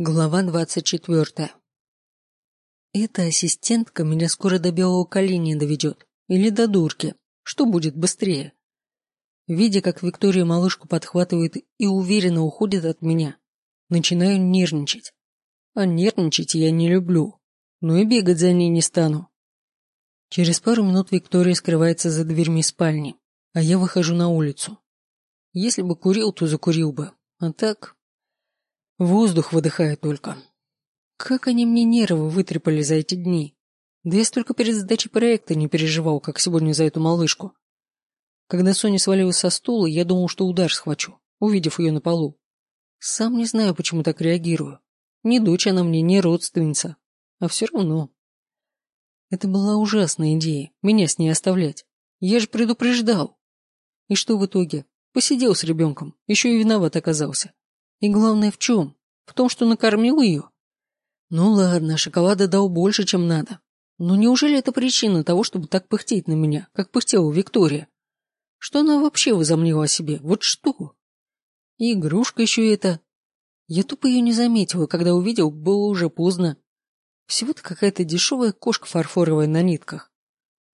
Глава двадцать четвертая. Эта ассистентка меня скоро до белого коленя доведет. Или до дурки. Что будет быстрее? Видя, как Виктория малышку подхватывает и уверенно уходит от меня, начинаю нервничать. А нервничать я не люблю. Но и бегать за ней не стану. Через пару минут Виктория скрывается за дверьми спальни, а я выхожу на улицу. Если бы курил, то закурил бы. А так Воздух выдыхаю только. Как они мне нервы вытрепали за эти дни. Да я столько перед сдачей проекта не переживал, как сегодня за эту малышку. Когда Соня свалилась со стула, я думал, что удар схвачу, увидев ее на полу. Сам не знаю, почему так реагирую. Не дочь она мне, не родственница. А все равно. Это была ужасная идея, меня с ней оставлять. Я же предупреждал. И что в итоге? Посидел с ребенком, еще и виноват оказался. И главное в чем? В том, что накормил ее? Ну ладно, шоколада дал больше, чем надо. Но неужели это причина того, чтобы так пыхтеть на меня, как пыхтела Виктория? Что она вообще возомнила о себе? Вот что? И игрушка еще эта. Я тупо ее не заметила, когда увидел, было уже поздно. Всего-то какая-то дешевая кошка фарфоровая на нитках.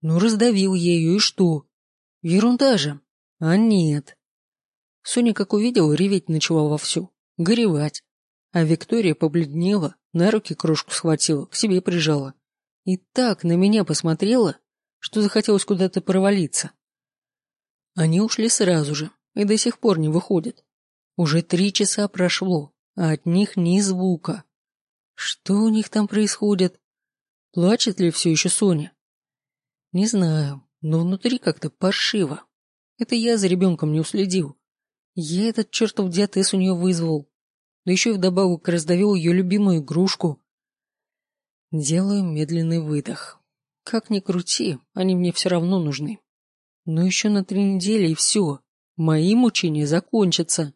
Ну, раздавил я ее, и что? Ерунда же. А нет. Соня, как увидел, реветь начала вовсю горевать. А Виктория побледнела, на руки кружку схватила, к себе прижала. И так на меня посмотрела, что захотелось куда-то провалиться. Они ушли сразу же и до сих пор не выходят. Уже три часа прошло, а от них ни звука. Что у них там происходит? Плачет ли все еще Соня? Не знаю, но внутри как-то паршиво. Это я за ребенком не уследил. Я этот чертов диатез у нее вызвал. Да еще и вдобавок раздавил ее любимую игрушку. Делаю медленный выдох. Как ни крути, они мне все равно нужны. Но еще на три недели и все. Мои мучения закончатся.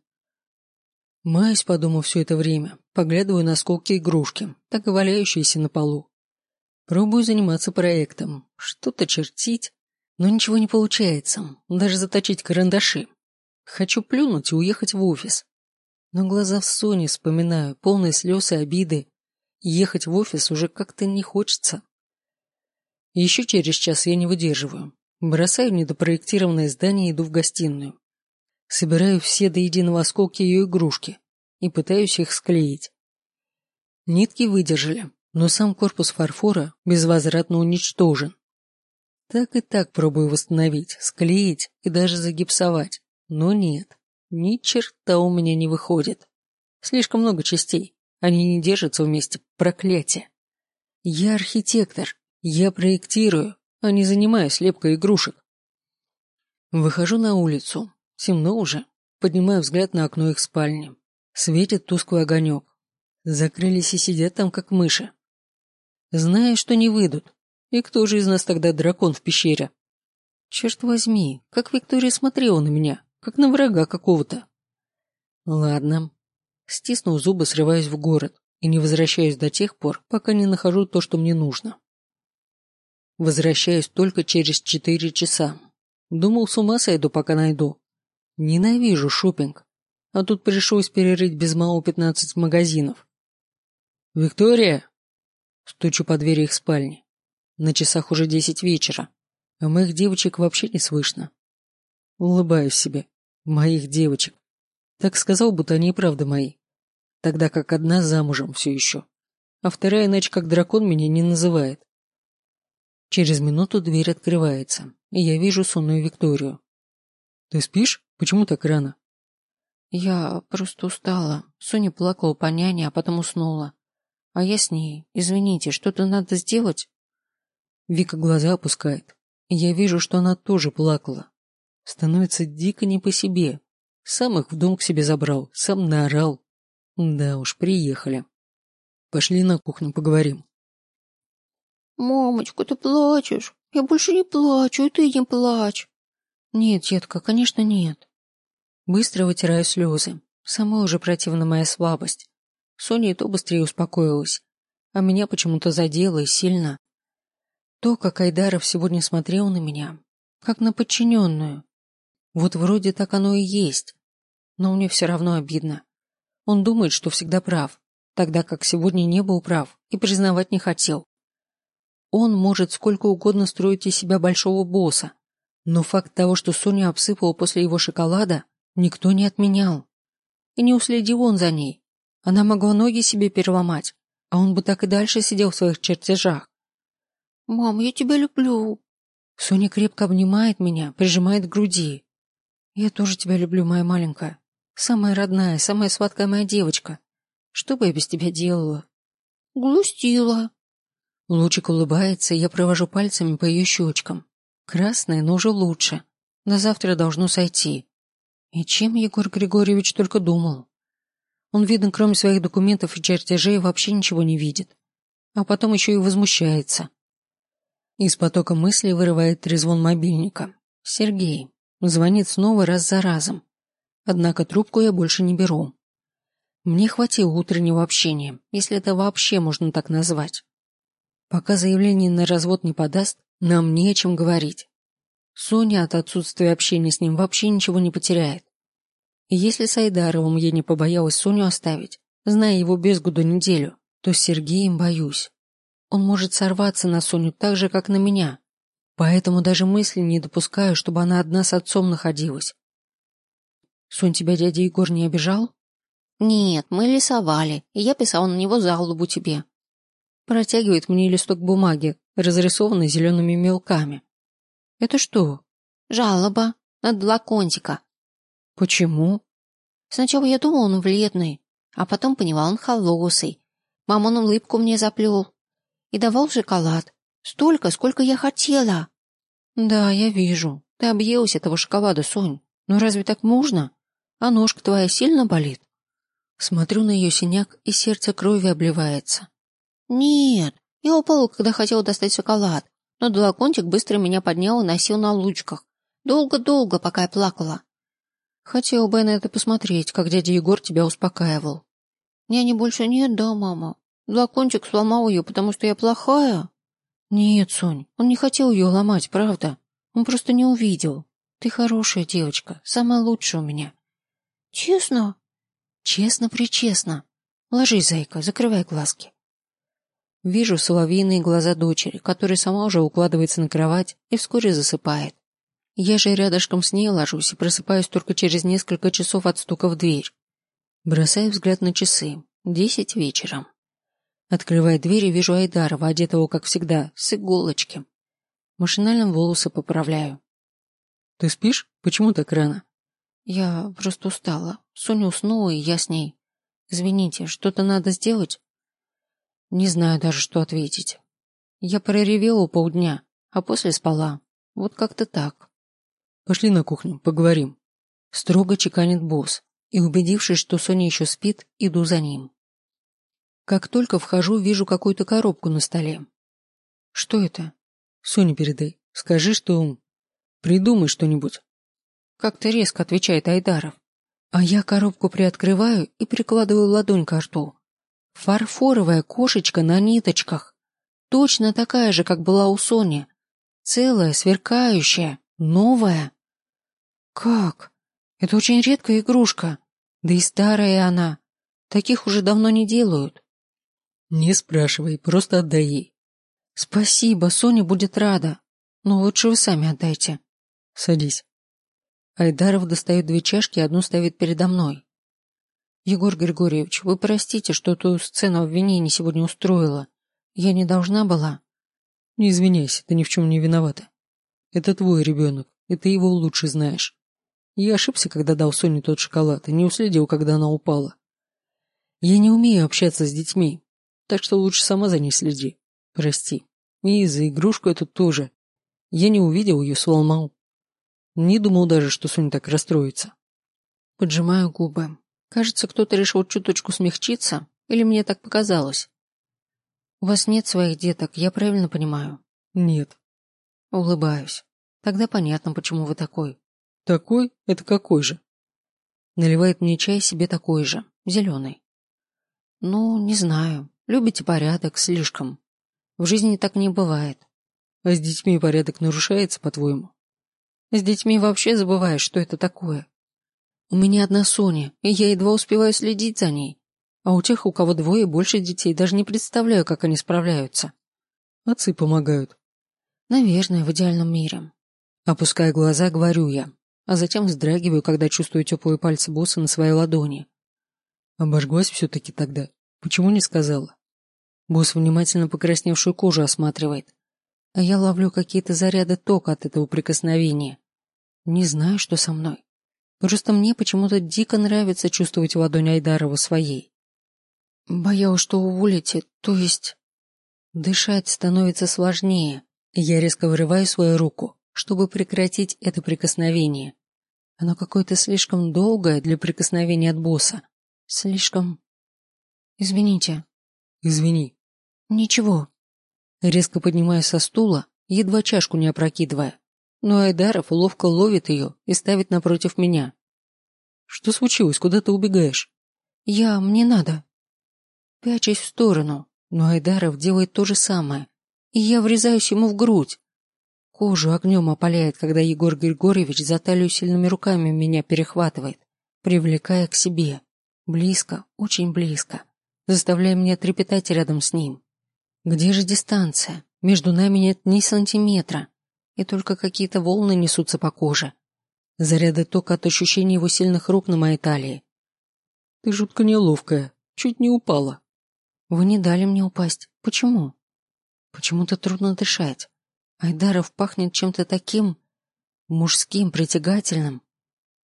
Маюсь, подумав все это время, поглядываю на осколки игрушки, так и валяющиеся на полу. Пробую заниматься проектом, что-то чертить, но ничего не получается, даже заточить карандаши. Хочу плюнуть и уехать в офис. Но глаза в Соне вспоминаю, полные слез и обиды. Ехать в офис уже как-то не хочется. Еще через час я не выдерживаю. Бросаю недопроектированное здание и иду в гостиную. Собираю все до единого осколки ее игрушки и пытаюсь их склеить. Нитки выдержали, но сам корпус фарфора безвозвратно уничтожен. Так и так пробую восстановить, склеить и даже загипсовать. Но нет, ни черта у меня не выходит. Слишком много частей. Они не держатся вместе. Проклятие. Я архитектор. Я проектирую, а не занимаюсь лепкой игрушек. Выхожу на улицу. Темно уже. Поднимаю взгляд на окно их спальни. Светит тусклый огонек. Закрылись и сидят там, как мыши. Зная, что не выйдут. И кто же из нас тогда дракон в пещере? Черт возьми, как Виктория смотрела на меня как на врага какого-то. Ладно. Стиснув зубы, срываюсь в город и не возвращаюсь до тех пор, пока не нахожу то, что мне нужно. Возвращаюсь только через четыре часа. Думал, с ума сойду, пока найду. Ненавижу шопинг. А тут пришлось перерыть без малого пятнадцать магазинов. «Виктория!» Стучу по двери их спальни. На часах уже десять вечера, а моих девочек вообще не слышно. Улыбаюсь себе. Моих девочек. Так сказал, будто они и правда мои. Тогда как одна замужем все еще. А вторая иначе как дракон меня не называет. Через минуту дверь открывается, и я вижу сонную Викторию. «Ты спишь? Почему так рано?» «Я просто устала. Соня плакала по няне, а потом уснула. А я с ней. Извините, что-то надо сделать?» Вика глаза опускает, я вижу, что она тоже плакала. Становится дико не по себе. Сам их в дом к себе забрал, сам наорал. Да уж, приехали. Пошли на кухню поговорим. Мамочка, ты плачешь? Я больше не плачу, и ты не плачь. Нет, детка, конечно, нет. Быстро вытираю слезы. Сама уже противна моя слабость. Соня и то быстрее успокоилась. А меня почему-то задело и сильно. То, как Айдаров сегодня смотрел на меня, как на подчиненную, вот вроде так оно и есть. Но мне все равно обидно. Он думает, что всегда прав. тогда как сегодня не был прав и признавать не хотел. Он может сколько угодно строить из себя большого босса, но факт того, что Соня обсыпала после его шоколада, никто не отменял. И не уследил он за ней. Она могла ноги себе переломать, а он бы так и дальше сидел в своих чертежах. «Мам, я тебя люблю». Соня крепко обнимает меня, прижимает к груди. «Я тоже тебя люблю, моя маленькая. Самая родная, самая сладкая моя девочка. Что бы я без тебя делала?» «Глустила». Лучик улыбается, и я провожу пальцами по ее щечкам. Красное, но уже лучше. На завтра должно сойти. И чем Егор Григорьевич только думал? Он, видно, кроме своих документов и чертежей, вообще ничего не видит. А потом еще и возмущается. Из потока мыслей вырывает трезвон мобильника. Сергей. Звонит снова раз за разом. Однако трубку я больше не беру. Мне хватило утреннего общения, если это вообще можно так назвать. Пока заявление на развод не подаст, нам не о чем говорить. Соня от отсутствия общения с ним вообще ничего не потеряет. И если с Айдаровым я не побоялась Соню оставить, зная его без году неделю, то с Сергеем боюсь. Он может сорваться на Соню так же, как на меня. Поэтому даже мысли не допускаю, чтобы она одна с отцом находилась. Сонь, тебя дядя Егор не обижал? Нет, мы рисовали, и я писала на него жалобу тебе. Протягивает мне листок бумаги, разрисованный зелеными мелками. Это что? Жалоба на Длаконтика. Почему? Сначала я думал, он вредный, а потом поняла, он холосый. Мамон улыбку мне заплел и давал шоколад. Столько, сколько я хотела. Да, я вижу. Ты объелась этого шоколада, Сонь. Но разве так можно? А ножка твоя сильно болит? Смотрю на ее синяк, и сердце крови обливается. Нет, я упала, когда хотела достать шоколад, но Длакончик быстро меня поднял и носил на лучках. Долго-долго, пока я плакала. Хотел бы я на это посмотреть, как дядя Егор тебя успокаивал. Няни больше нет, да, мама? Длакончик сломал ее, потому что я плохая? Нет, Сонь, он не хотел ее ломать, правда. Он просто не увидел. Ты хорошая девочка, самая лучшая у меня. Честно? Честно-причестно. Ложись, зайка, закрывай глазки. Вижу соловьиные глаза дочери, которая сама уже укладывается на кровать и вскоре засыпает. Я же рядышком с ней ложусь и просыпаюсь только через несколько часов от стука в дверь. Бросаю взгляд на часы. Десять вечера. Открывая дверь и вижу Айдарова, одетого, как всегда, с иголочки. Машинально волосы поправляю. «Ты спишь? Почему так рано?» «Я просто устала. Соня уснула, и я с ней. Извините, что-то надо сделать?» Не знаю даже, что ответить. Я проревела полдня, а после спала. Вот как-то так. Пошли на кухню, поговорим. Строго чеканит босс, и, убедившись, что Соня еще спит, иду за ним. Как только вхожу, вижу какую-то коробку на столе. Что это? Соне передай. Скажи, что... Придумай что-нибудь. Как-то резко отвечает Айдаров. А я коробку приоткрываю и прикладываю ладонь к рту. Фарфоровая кошечка на ниточках. Точно такая же, как была у Сони. Целая, сверкающая, новая. Как? Это очень редкая игрушка. Да и старая она. Таких уже давно не делают. Не спрашивай, просто отдай ей. Спасибо, Соня будет рада. Но лучше вы сами отдайте. Садись. Айдаров достает две чашки и одну ставит передо мной. Егор Григорьевич, вы простите, что ту сцену обвинений сегодня устроила. Я не должна была. Не извиняйся, ты ни в чем не виновата. Это твой ребенок, и ты его лучше знаешь. Я ошибся, когда дал Соне тот шоколад, и не уследил, когда она упала. Я не умею общаться с детьми, так что лучше сама за ней следи. Прости. И за игрушку эту тоже. Я не увидел ее, сломал. Не думал даже, что Соня так расстроится. Поджимаю губы. Кажется, кто-то решил чуточку смягчиться, или мне так показалось. У вас нет своих деток, я правильно понимаю? Нет. Улыбаюсь. Тогда понятно, почему вы такой. Такой? Это какой же? Наливает мне чай себе такой же, зеленый. Ну, не знаю. Любите порядок слишком. В жизни так не бывает. А с детьми порядок нарушается, по-твоему? С детьми вообще забываешь, что это такое. У меня одна Соня, и я едва успеваю следить за ней. А у тех, у кого двое и больше детей, даже не представляю, как они справляются. Отцы помогают. Наверное, в идеальном мире. Опуская глаза, говорю я, а затем вздрагиваю, когда чувствую теплые пальцы босса на своей ладони. Обожглась все-таки тогда. Почему не сказала? Босс внимательно покрасневшую кожу осматривает, а я ловлю какие-то заряды тока от этого прикосновения. Не знаю, что со мной. Просто мне почему-то дико нравится чувствовать ладонь Айдарова своей. Боялась, что уволите, то есть... Дышать становится сложнее. Я резко вырываю свою руку, чтобы прекратить это прикосновение. Оно какое-то слишком долгое для прикосновения от босса. Слишком... Извините. Извини. Ничего. Резко поднимаюсь со стула, едва чашку не опрокидывая. Но Айдаров ловко ловит ее и ставит напротив меня. Что случилось? Куда ты убегаешь? Я... мне надо. Пячусь в сторону, но Айдаров делает то же самое, и я врезаюсь ему в грудь. Кожу огнем опаляет, когда Егор Григорьевич за талию сильными руками меня перехватывает, привлекая к себе. Близко, очень близко, заставляя меня трепетать рядом с ним. Где же дистанция? Между нами нет ни сантиметра, и только какие-то волны несутся по коже. Заряды тока от ощущения его сильных рук на моей талии. Ты жутко неловкая, чуть не упала. Вы не дали мне упасть. Почему? Почему-то трудно дышать. Айдаров пахнет чем-то таким мужским, притягательным.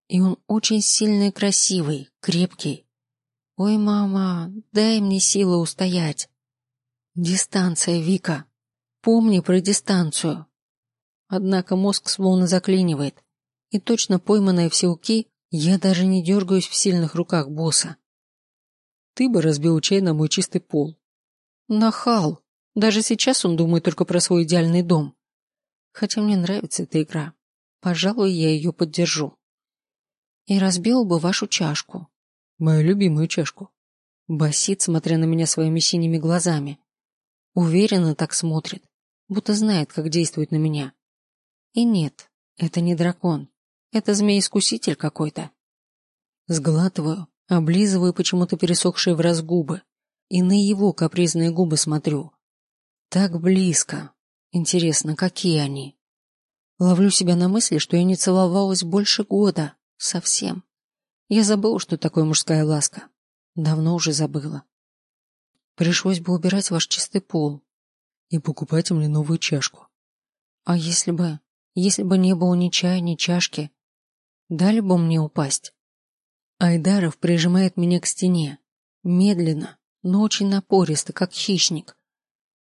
И он очень сильный и красивый, крепкий. Ой, мама, дай мне силы устоять. Дистанция, Вика. Помни про дистанцию. Однако мозг словно заклинивает. И точно пойманная в силки, я даже не дергаюсь в сильных руках босса. Ты бы разбил чай на мой чистый пол. Нахал. Даже сейчас он думает только про свой идеальный дом. Хотя мне нравится эта игра. Пожалуй, я ее поддержу. И разбил бы вашу чашку. Мою любимую чашку. Басит, смотря на меня своими синими глазами. Уверенно так смотрит, будто знает, как действует на меня. И нет, это не дракон. Это змей-искуситель какой-то. Сглатываю, Облизываю почему-то пересохшие в раз губы. И на его капризные губы смотрю. Так близко. Интересно, какие они? Ловлю себя на мысли, что я не целовалась больше года. Совсем. Я забыла, что такое мужская ласка. Давно уже забыла. Пришлось бы убирать ваш чистый пол и покупать мне новую чашку. А если бы... Если бы не было ни чая, ни чашки, дали бы мне упасть? Айдаров прижимает меня к стене. Медленно, но очень напористо, как хищник.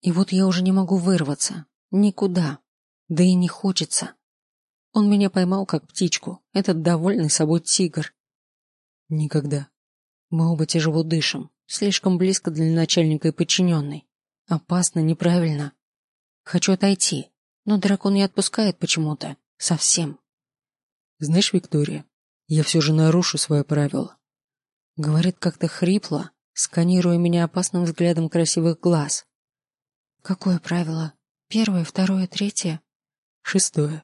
И вот я уже не могу вырваться. Никуда. Да и не хочется. Он меня поймал, как птичку. Этот довольный собой тигр. Никогда. Мы оба тяжело дышим. Слишком близко для начальника и подчиненной. Опасно, неправильно. Хочу отойти, но дракон не отпускает почему-то. Совсем. Знаешь, Виктория, я все же нарушу свое правило. Говорит как-то хрипло, сканируя меня опасным взглядом красивых глаз. Какое правило? Первое, второе, третье? Шестое.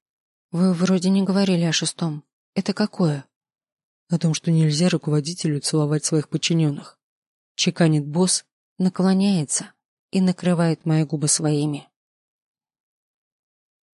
Вы вроде не говорили о шестом. Это какое? О том, что нельзя руководителю целовать своих подчиненных. Чеканит босс, наклоняется и накрывает мои губы своими.